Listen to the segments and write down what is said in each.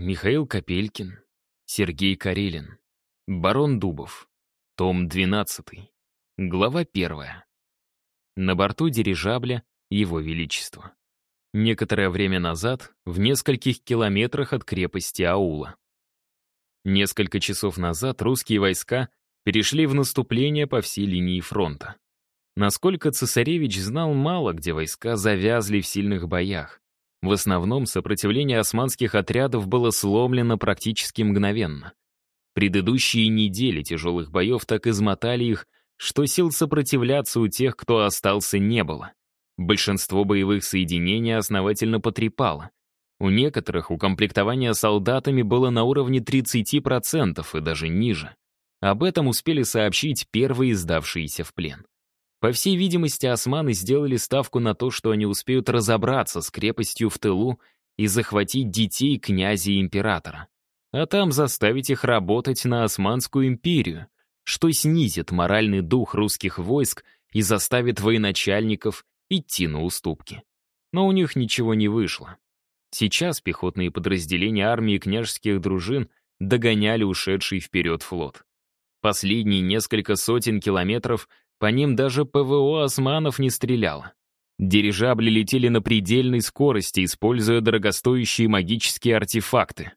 Михаил Копелькин, Сергей Карелин, Барон Дубов, том 12, глава 1. На борту дирижабля Его Величество. Некоторое время назад, в нескольких километрах от крепости Аула. Несколько часов назад русские войска перешли в наступление по всей линии фронта. Насколько цесаревич знал мало, где войска завязли в сильных боях. В основном сопротивление османских отрядов было сломлено практически мгновенно. Предыдущие недели тяжелых боев так измотали их, что сил сопротивляться у тех, кто остался, не было. Большинство боевых соединений основательно потрепало. У некоторых укомплектование солдатами было на уровне 30% и даже ниже. Об этом успели сообщить первые сдавшиеся в плен. По всей видимости, османы сделали ставку на то, что они успеют разобраться с крепостью в тылу и захватить детей князя и императора. А там заставить их работать на Османскую империю, что снизит моральный дух русских войск и заставит военачальников идти на уступки. Но у них ничего не вышло. Сейчас пехотные подразделения армии княжеских дружин догоняли ушедший вперед флот. Последние несколько сотен километров по ним даже ПВО османов не стреляло. Дирижабли летели на предельной скорости, используя дорогостоящие магические артефакты.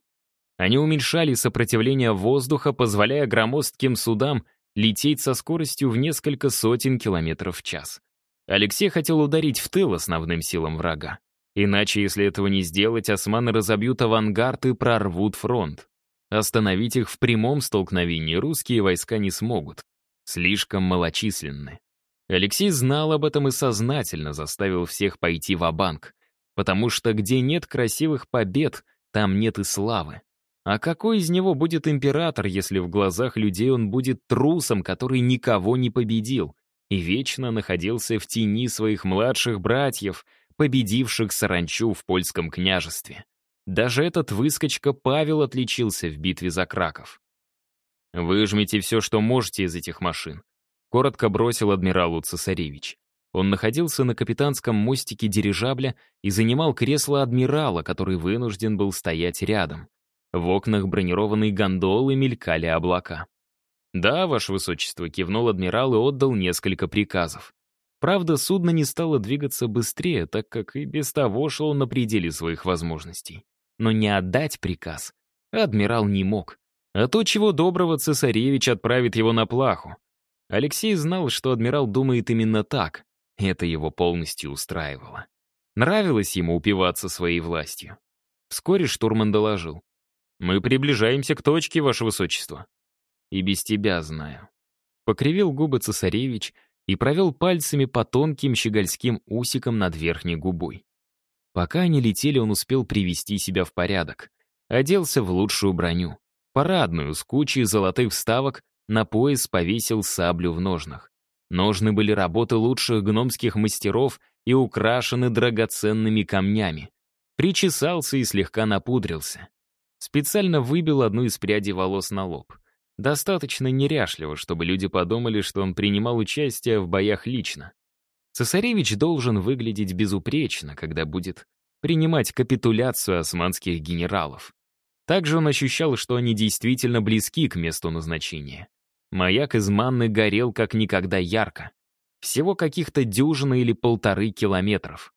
Они уменьшали сопротивление воздуха, позволяя громоздким судам лететь со скоростью в несколько сотен километров в час. Алексей хотел ударить в тыл основным силам врага. Иначе, если этого не сделать, османы разобьют авангард и прорвут фронт. Остановить их в прямом столкновении русские войска не смогут слишком малочисленны. Алексей знал об этом и сознательно заставил всех пойти в банк потому что где нет красивых побед, там нет и славы. А какой из него будет император, если в глазах людей он будет трусом, который никого не победил и вечно находился в тени своих младших братьев, победивших саранчу в польском княжестве? Даже этот выскочка Павел отличился в битве за Краков. «Выжмите все, что можете из этих машин», — коротко бросил адмиралу цесаревич. Он находился на капитанском мостике дирижабля и занимал кресло адмирала, который вынужден был стоять рядом. В окнах бронированной гондолы мелькали облака. «Да, ваше высочество», — кивнул адмирал и отдал несколько приказов. Правда, судно не стало двигаться быстрее, так как и без того шло на пределе своих возможностей. Но не отдать приказ адмирал не мог. А то, чего доброго, цесаревич отправит его на плаху. Алексей знал, что адмирал думает именно так. Это его полностью устраивало. Нравилось ему упиваться своей властью. Вскоре штурман доложил. «Мы приближаемся к точке, ваше высочество». «И без тебя знаю». Покривил губы цесаревич и провел пальцами по тонким щегольским усикам над верхней губой. Пока они летели, он успел привести себя в порядок. Оделся в лучшую броню. Парадную, с кучей золотых вставок, на пояс повесил саблю в ножнах. Ножны были работы лучших гномских мастеров и украшены драгоценными камнями. Причесался и слегка напудрился. Специально выбил одну из прядей волос на лоб. Достаточно неряшливо, чтобы люди подумали, что он принимал участие в боях лично. Цесаревич должен выглядеть безупречно, когда будет принимать капитуляцию османских генералов. Также он ощущал, что они действительно близки к месту назначения. Маяк из манны горел как никогда ярко. Всего каких-то дюжина или полторы километров.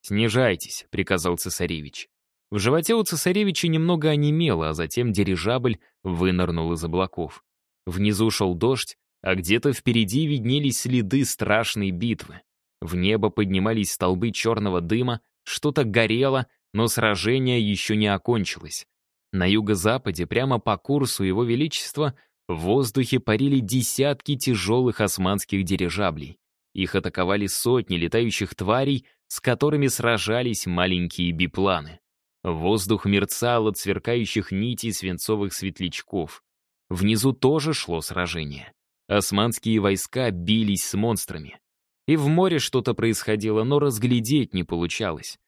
«Снижайтесь», — приказал цесаревич. В животе у цесаревича немного онемело, а затем дирижабль вынырнул из облаков. Внизу шел дождь, а где-то впереди виднелись следы страшной битвы. В небо поднимались столбы черного дыма, что-то горело, но сражение еще не окончилось. На юго-западе, прямо по курсу Его Величества, в воздухе парили десятки тяжелых османских дирижаблей. Их атаковали сотни летающих тварей, с которыми сражались маленькие бипланы. Воздух мерцал от сверкающих нитей свинцовых светлячков. Внизу тоже шло сражение. Османские войска бились с монстрами. И в море что-то происходило, но разглядеть не получалось.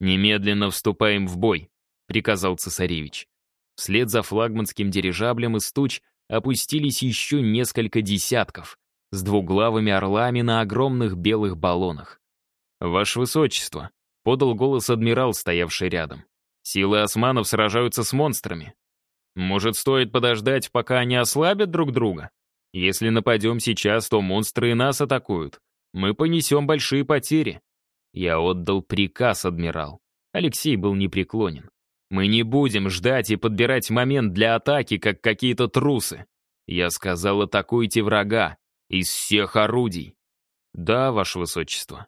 «Немедленно вступаем в бой», — приказал цесаревич. Вслед за флагманским дирижаблем из туч опустились еще несколько десятков с двуглавыми орлами на огромных белых баллонах. «Ваше Высочество», — подал голос адмирал, стоявший рядом. Силы османов сражаются с монстрами. Может, стоит подождать, пока они ослабят друг друга? Если нападем сейчас, то монстры и нас атакуют. Мы понесем большие потери. Я отдал приказ, адмирал. Алексей был непреклонен. Мы не будем ждать и подбирать момент для атаки, как какие-то трусы. Я сказал, атакуйте врага. Из всех орудий. Да, ваше высочество.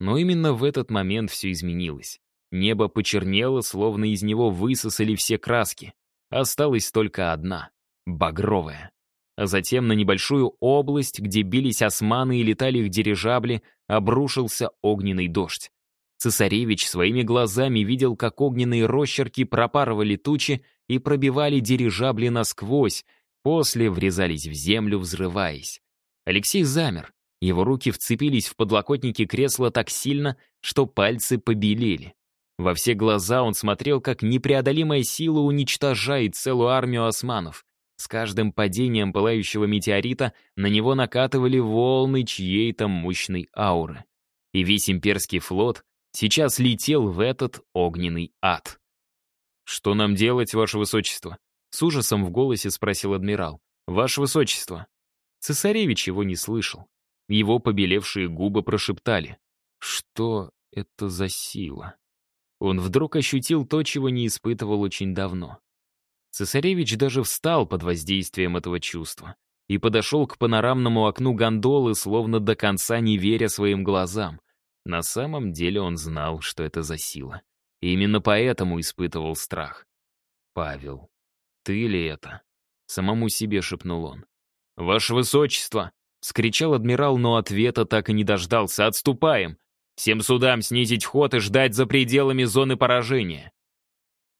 Но именно в этот момент все изменилось. Небо почернело, словно из него высосали все краски. Осталась только одна — багровая. А затем на небольшую область, где бились османы и летали их дирижабли, обрушился огненный дождь. Цесаревич своими глазами видел, как огненные росчерки пропарывали тучи и пробивали дирижабли насквозь, после врезались в землю, взрываясь. Алексей замер. Его руки вцепились в подлокотники кресла так сильно, что пальцы побелели. Во все глаза он смотрел, как непреодолимая сила уничтожает целую армию османов. С каждым падением пылающего метеорита на него накатывали волны чьей-то мощной ауры. И весь имперский флот сейчас летел в этот огненный ад. «Что нам делать, ваше высочество?» С ужасом в голосе спросил адмирал. «Ваше высочество». Цесаревич его не слышал. Его побелевшие губы прошептали. «Что это за сила?» Он вдруг ощутил то, чего не испытывал очень давно. Цесаревич даже встал под воздействием этого чувства и подошел к панорамному окну гондолы, словно до конца не веря своим глазам. На самом деле он знал, что это за сила. И именно поэтому испытывал страх. «Павел, ты ли это?» Самому себе шепнул он. «Ваше высочество!» — скричал адмирал, но ответа так и не дождался. «Отступаем! Всем судам снизить ход и ждать за пределами зоны поражения!»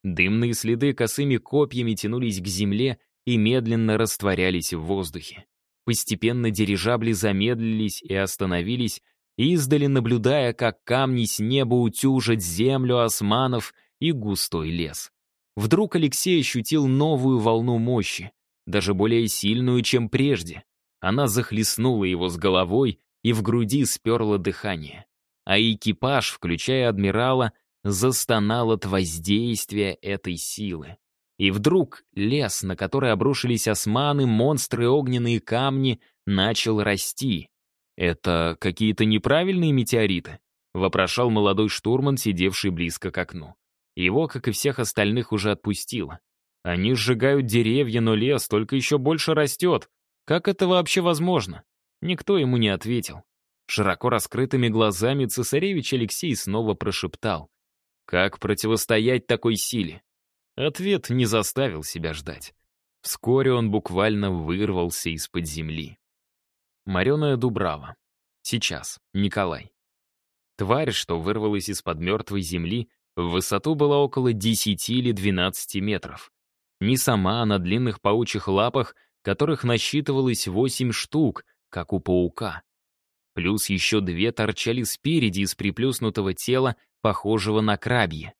Дымные следы косыми копьями тянулись к земле и медленно растворялись в воздухе. Постепенно дирижабли замедлились и остановились, издали наблюдая, как камни с неба утюжат землю османов и густой лес. Вдруг Алексей ощутил новую волну мощи, даже более сильную, чем прежде. Она захлестнула его с головой и в груди сперла дыхание. А экипаж, включая адмирала, застонал от воздействия этой силы. И вдруг лес, на который обрушились османы, монстры, огненные камни, начал расти. «Это какие-то неправильные метеориты?» — вопрошал молодой штурман, сидевший близко к окну. Его, как и всех остальных, уже отпустило. Они сжигают деревья, но лес только еще больше растет. Как это вообще возможно? Никто ему не ответил. Широко раскрытыми глазами цесаревич Алексей снова прошептал. Как противостоять такой силе? Ответ не заставил себя ждать. Вскоре он буквально вырвался из-под земли. Мареная Дубрава. Сейчас. Николай. Тварь, что вырвалась из-под мертвой земли, в высоту была около 10 или 12 метров. Не сама, а на длинных паучьих лапах, которых насчитывалось 8 штук, как у паука. Плюс еще две торчали спереди из приплюснутого тела, похожего на крабье.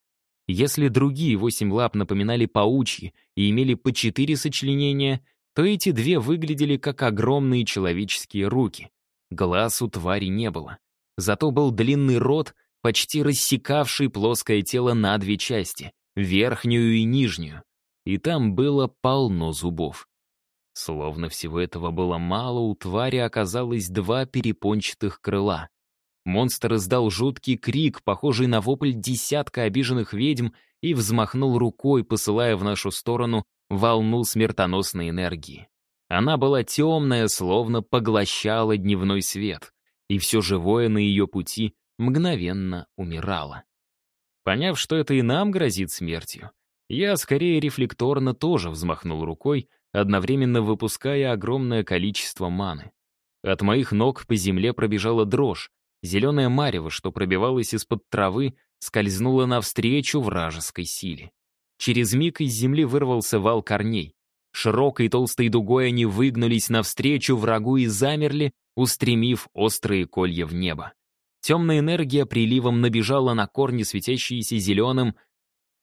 Если другие восемь лап напоминали паучьи и имели по четыре сочленения, то эти две выглядели как огромные человеческие руки. Глаз у твари не было. Зато был длинный рот, почти рассекавший плоское тело на две части, верхнюю и нижнюю. И там было полно зубов. Словно всего этого было мало, у твари оказалось два перепончатых крыла. Монстр издал жуткий крик, похожий на вопль десятка обиженных ведьм, и взмахнул рукой, посылая в нашу сторону волну смертоносной энергии. Она была темная, словно поглощала дневной свет, и все живое на ее пути мгновенно умирала. Поняв, что это и нам грозит смертью, я скорее рефлекторно тоже взмахнул рукой, одновременно выпуская огромное количество маны. От моих ног по земле пробежала дрожь, зеленое марево, что пробивалось из-под травы, скользнуло навстречу вражеской силе. Через миг из земли вырвался вал корней. Широкой толстой дугой они выгнулись навстречу врагу и замерли, устремив острые колья в небо. Темная энергия приливом набежала на корни, светящиеся зеленым,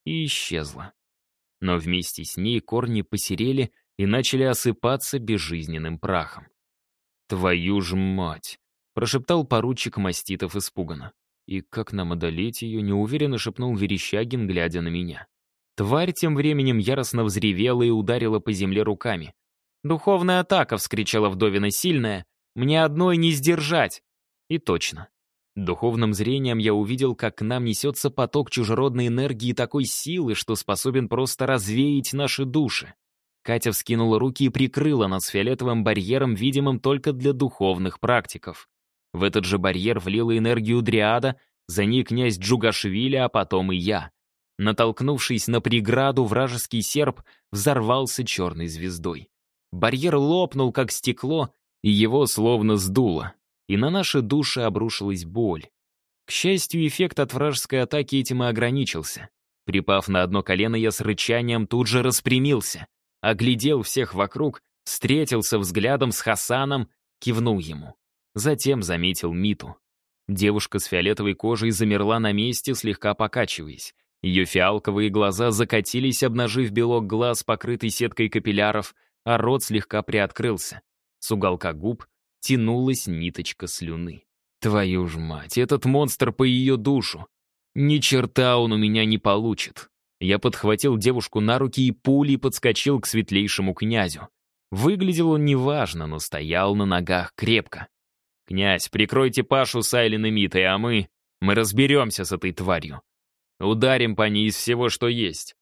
и исчезла. Но вместе с ней корни посерели и начали осыпаться безжизненным прахом. «Твою ж мать!» — прошептал поручик Маститов испуганно. «И как нам одолеть ее?» — неуверенно шепнул Верещагин, глядя на меня. Тварь тем временем яростно взревела и ударила по земле руками. «Духовная атака!» — вскричала вдовина сильная. «Мне одной не сдержать!» И точно. Духовным зрением я увидел, как к нам несется поток чужеродной энергии такой силы, что способен просто развеять наши души. Катя вскинула руки и прикрыла нас фиолетовым барьером, видимым только для духовных практиков. В этот же барьер влила энергию Дриада, за ней князь Джугашвили, а потом и я. Натолкнувшись на преграду, вражеский серп взорвался черной звездой. Барьер лопнул, как стекло, и его словно сдуло. И на наши души обрушилась боль. К счастью, эффект от вражеской атаки этим и ограничился. Припав на одно колено, я с рычанием тут же распрямился, оглядел всех вокруг, встретился взглядом с Хасаном, кивнул ему. Затем заметил Миту. Девушка с фиолетовой кожей замерла на месте, слегка покачиваясь. Ее фиалковые глаза закатились, обнажив белок глаз, покрытый сеткой капилляров, а рот слегка приоткрылся. С уголка губ тянулась ниточка слюны. Твою ж мать, этот монстр по ее душу. Ни черта он у меня не получит. Я подхватил девушку на руки и пулей подскочил к светлейшему князю. Выглядел он неважно, но стоял на ногах крепко. «Князь, прикройте Пашу с Айлен и Митой, а мы... Мы разберемся с этой тварью. Ударим по ней из всего, что есть».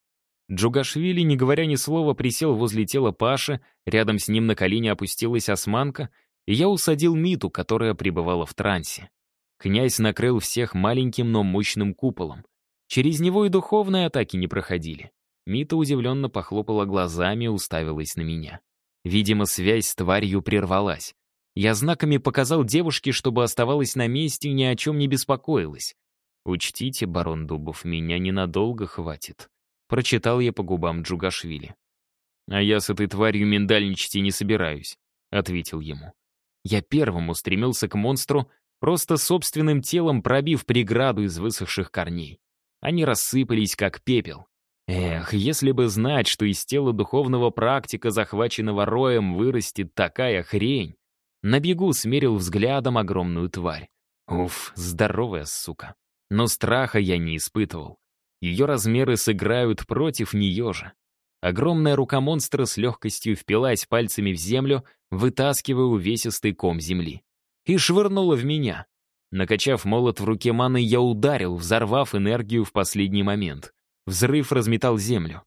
Джугашвили, не говоря ни слова, присел возле тела Паши, рядом с ним на колени опустилась османка, и я усадил Миту, которая пребывала в трансе. Князь накрыл всех маленьким, но мощным куполом. Через него и духовные атаки не проходили. Мита удивленно похлопала глазами и уставилась на меня. Видимо, связь с тварью прервалась. Я знаками показал девушке, чтобы оставалась на месте и ни о чем не беспокоилась. «Учтите, барон Дубов, меня ненадолго хватит», — прочитал я по губам Джугашвили. «А я с этой тварью миндальничать и не собираюсь», — ответил ему. Я первым устремился к монстру, просто собственным телом пробив преграду из высохших корней. Они рассыпались, как пепел. Эх, если бы знать, что из тела духовного практика, захваченного роем, вырастет такая хрень. На бегу смерил взглядом огромную тварь. Уф, здоровая сука. Но страха я не испытывал. Ее размеры сыграют против нее же. Огромная рука монстра с легкостью впилась пальцами в землю, вытаскивая увесистый ком земли. И швырнула в меня. Накачав молот в руке маны, я ударил, взорвав энергию в последний момент. Взрыв разметал землю.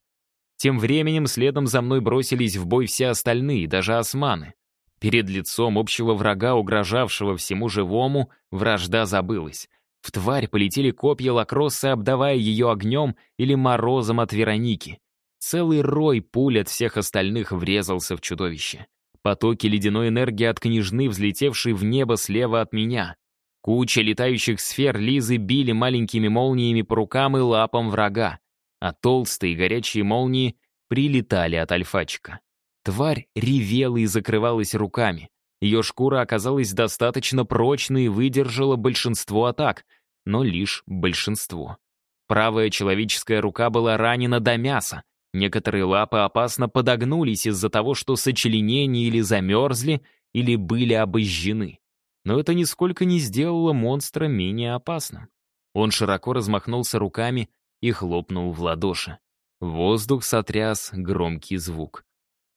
Тем временем следом за мной бросились в бой все остальные, даже османы. Перед лицом общего врага, угрожавшего всему живому, вражда забылась. В тварь полетели копья лакросса, обдавая ее огнем или морозом от Вероники. Целый рой пуль от всех остальных врезался в чудовище. Потоки ледяной энергии от княжны, взлетевшей в небо слева от меня. Куча летающих сфер Лизы били маленькими молниями по рукам и лапам врага, а толстые горячие молнии прилетали от альфачика. Тварь ревела и закрывалась руками. Ее шкура оказалась достаточно прочной и выдержала большинство атак, но лишь большинство. Правая человеческая рука была ранена до мяса, Некоторые лапы опасно подогнулись из-за того, что сочленения или замерзли, или были обожжены. Но это нисколько не сделало монстра менее опасным. Он широко размахнулся руками и хлопнул в ладоши. Воздух сотряс громкий звук.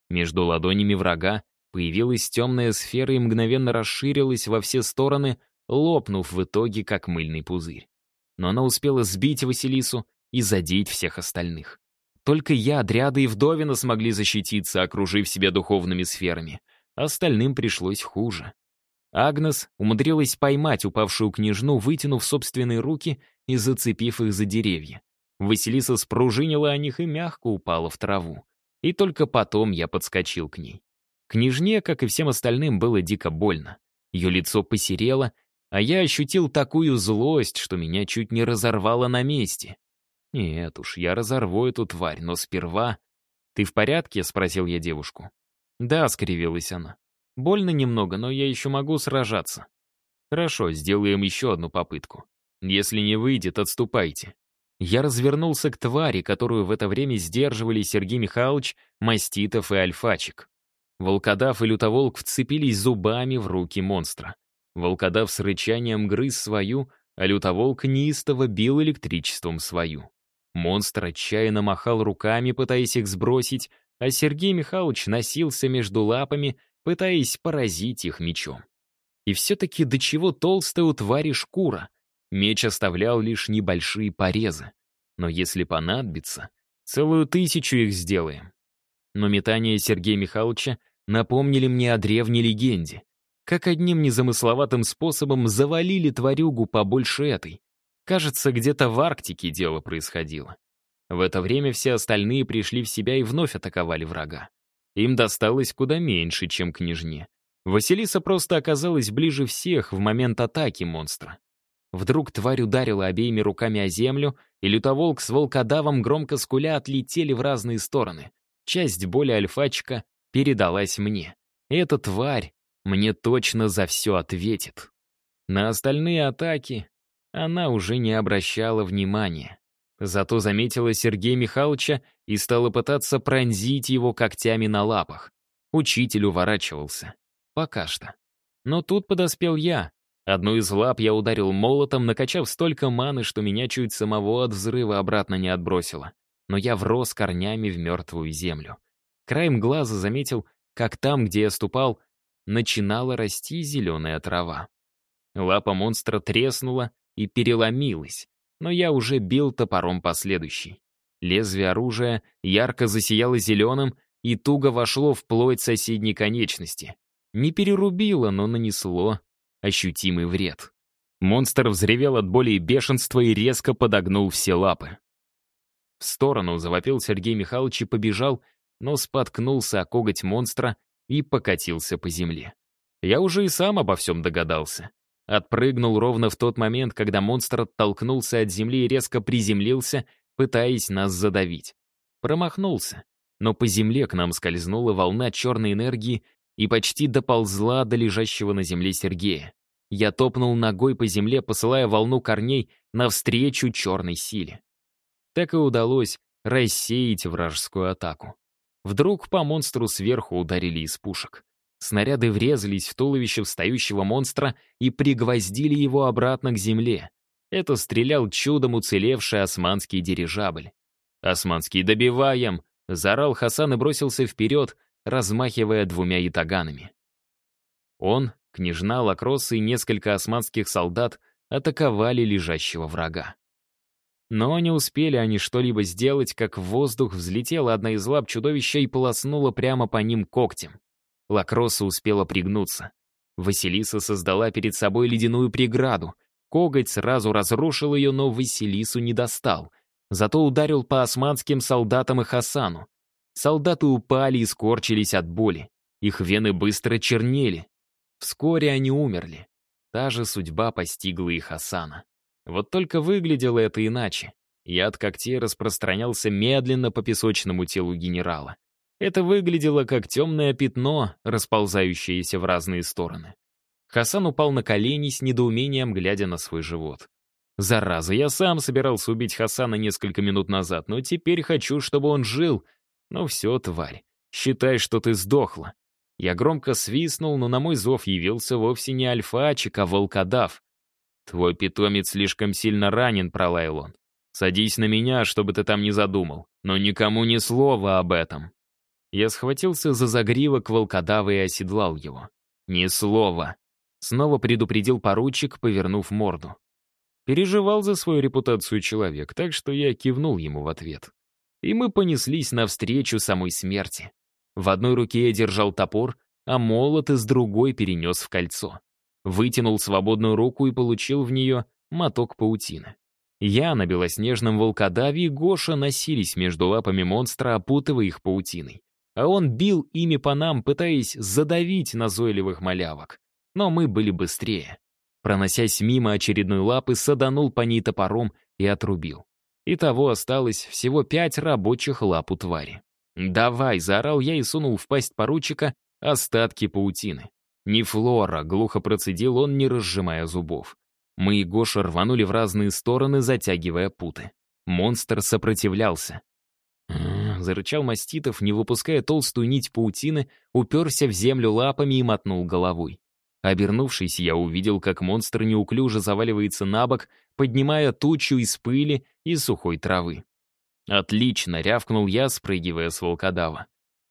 Между ладонями врага появилась темная сфера и мгновенно расширилась во все стороны, лопнув в итоге, как мыльный пузырь. Но она успела сбить Василису и задеть всех остальных. Только я, Дряда и Вдовина смогли защититься, окружив себя духовными сферами. Остальным пришлось хуже. Агнес умудрилась поймать упавшую княжну, вытянув собственные руки и зацепив их за деревья. Василиса спружинила о них и мягко упала в траву. И только потом я подскочил к ней. Княжне, как и всем остальным, было дико больно. Ее лицо посерело, а я ощутил такую злость, что меня чуть не разорвало на месте. Нет уж, я разорву эту тварь, но сперва... «Ты в порядке?» — спросил я девушку. «Да», — скривилась она. «Больно немного, но я еще могу сражаться». «Хорошо, сделаем еще одну попытку. Если не выйдет, отступайте». Я развернулся к твари, которую в это время сдерживали Сергей Михайлович, Маститов и Альфачик. Волкодав и Лютоволк вцепились зубами в руки монстра. Волкодав с рычанием грыз свою, а Лютоволк неистово бил электричеством свою. Монстр отчаянно махал руками, пытаясь их сбросить, а Сергей Михайлович носился между лапами, пытаясь поразить их мечом. И все-таки до чего толстая у твари шкура. Меч оставлял лишь небольшие порезы. Но если понадобится, целую тысячу их сделаем. Но метания Сергея Михайловича напомнили мне о древней легенде. Как одним незамысловатым способом завалили тварюгу побольше этой. Кажется, где-то в Арктике дело происходило. В это время все остальные пришли в себя и вновь атаковали врага. Им досталось куда меньше, чем княжне. Василиса просто оказалась ближе всех в момент атаки монстра. Вдруг тварь ударила обеими руками о землю, и лютоволк с волкодавом громко скуля отлетели в разные стороны. Часть боли альфачка передалась мне. Эта тварь мне точно за все ответит. На остальные атаки она уже не обращала внимания. Зато заметила Сергея Михайловича и стала пытаться пронзить его когтями на лапах. Учитель уворачивался. Пока что. Но тут подоспел я. Одну из лап я ударил молотом, накачав столько маны, что меня чуть самого от взрыва обратно не отбросило. Но я врос корнями в мертвую землю. Краем глаза заметил, как там, где я ступал, начинала расти зеленая трава. Лапа монстра треснула и переломилась, но я уже бил топором последующий. Лезвие оружия ярко засияло зеленым и туго вошло в плоть соседней конечности. Не перерубило, но нанесло ощутимый вред. Монстр взревел от боли и бешенства и резко подогнул все лапы. В сторону завопил Сергей Михайлович и побежал, но споткнулся о коготь монстра и покатился по земле. Я уже и сам обо всем догадался. Отпрыгнул ровно в тот момент, когда монстр оттолкнулся от земли и резко приземлился, пытаясь нас задавить. Промахнулся, но по земле к нам скользнула волна черной энергии и почти доползла до лежащего на земле Сергея. Я топнул ногой по земле, посылая волну корней навстречу черной силе. Так и удалось рассеять вражескую атаку. Вдруг по монстру сверху ударили из пушек. Снаряды врезались в туловище встающего монстра и пригвоздили его обратно к земле. Это стрелял чудом уцелевший османский дирижабль. «Османский, добиваем!» — заорал Хасан и бросился вперед, размахивая двумя ятаганами. Он, княжна Лакросса и несколько османских солдат атаковали лежащего врага. Но не успели они что-либо сделать, как в воздух взлетела одна из лап чудовища и полоснула прямо по ним когтем. Лакроса успела пригнуться. Василиса создала перед собой ледяную преграду. Коготь сразу разрушил ее, но Василису не достал. Зато ударил по османским солдатам и Хасану. Солдаты упали и скорчились от боли. Их вены быстро чернели. Вскоре они умерли. Та же судьба постигла и Хасана. Вот только выглядело это иначе. Яд когтей распространялся медленно по песочному телу генерала. Это выглядело как темное пятно, расползающееся в разные стороны. Хасан упал на колени с недоумением, глядя на свой живот. «Зараза, я сам собирался убить Хасана несколько минут назад, но теперь хочу, чтобы он жил. Ну все, тварь, считай, что ты сдохла». Я громко свистнул, но на мой зов явился вовсе не альфачик, а волкодав. «Твой питомец слишком сильно ранен», — пролаял он. «Садись на меня, чтобы ты там не задумал, но никому ни слова об этом». Я схватился за загривок волкодава и оседлал его. «Ни слова!» Снова предупредил поручик, повернув морду. Переживал за свою репутацию человек, так что я кивнул ему в ответ. И мы понеслись навстречу самой смерти. В одной руке я держал топор, а молот из другой перенес в кольцо. Вытянул свободную руку и получил в нее моток паутины. Я на белоснежном волкодаве и Гоша носились между лапами монстра, опутывая их паутиной а он бил ими по нам, пытаясь задавить назойливых малявок. Но мы были быстрее. Проносясь мимо очередной лапы, саданул по ней топором и отрубил. Итого осталось всего пять рабочих лап у твари. «Давай!» — заорал я и сунул в пасть поручика остатки паутины. «Не флора!» — глухо процедил он, не разжимая зубов. Мы и Гоша рванули в разные стороны, затягивая путы. Монстр сопротивлялся. Зарычал маститов, не выпуская толстую нить паутины, уперся в землю лапами и мотнул головой. Обернувшись, я увидел, как монстр неуклюже заваливается на бок, поднимая тучу из пыли и сухой травы. «Отлично!» — рявкнул я, спрыгивая с волкодава.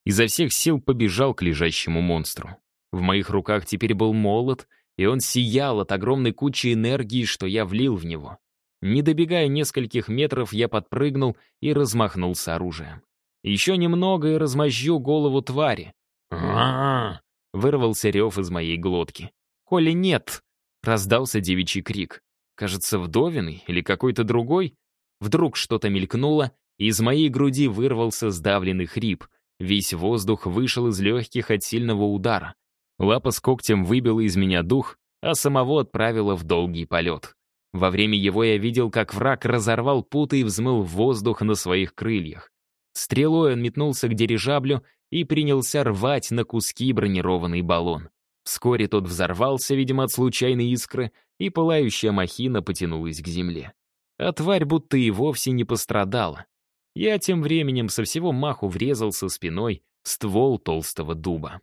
Изо всех сил побежал к лежащему монстру. В моих руках теперь был молот, и он сиял от огромной кучи энергии, что я влил в него. Не добегая нескольких метров, я подпрыгнул и размахнулся оружием. Еще немного и размозжу голову твари. а вырвался рев из моей глотки. «Коли нет!» — раздался девичий крик. Кажется, вдовиный или какой-то другой. Вдруг что-то мелькнуло, и из моей груди вырвался сдавленный хрип. Весь воздух вышел из легких от сильного удара. Лапа с когтем выбила из меня дух, а самого отправила в долгий полет. Во время его я видел, как враг разорвал путы и взмыл в воздух на своих крыльях. Стрелой он метнулся к дирижаблю и принялся рвать на куски бронированный баллон. Вскоре тот взорвался, видимо, от случайной искры, и пылающая махина потянулась к земле. А тварь будто и вовсе не пострадала. Я тем временем со всего маху врезался спиной в ствол толстого дуба.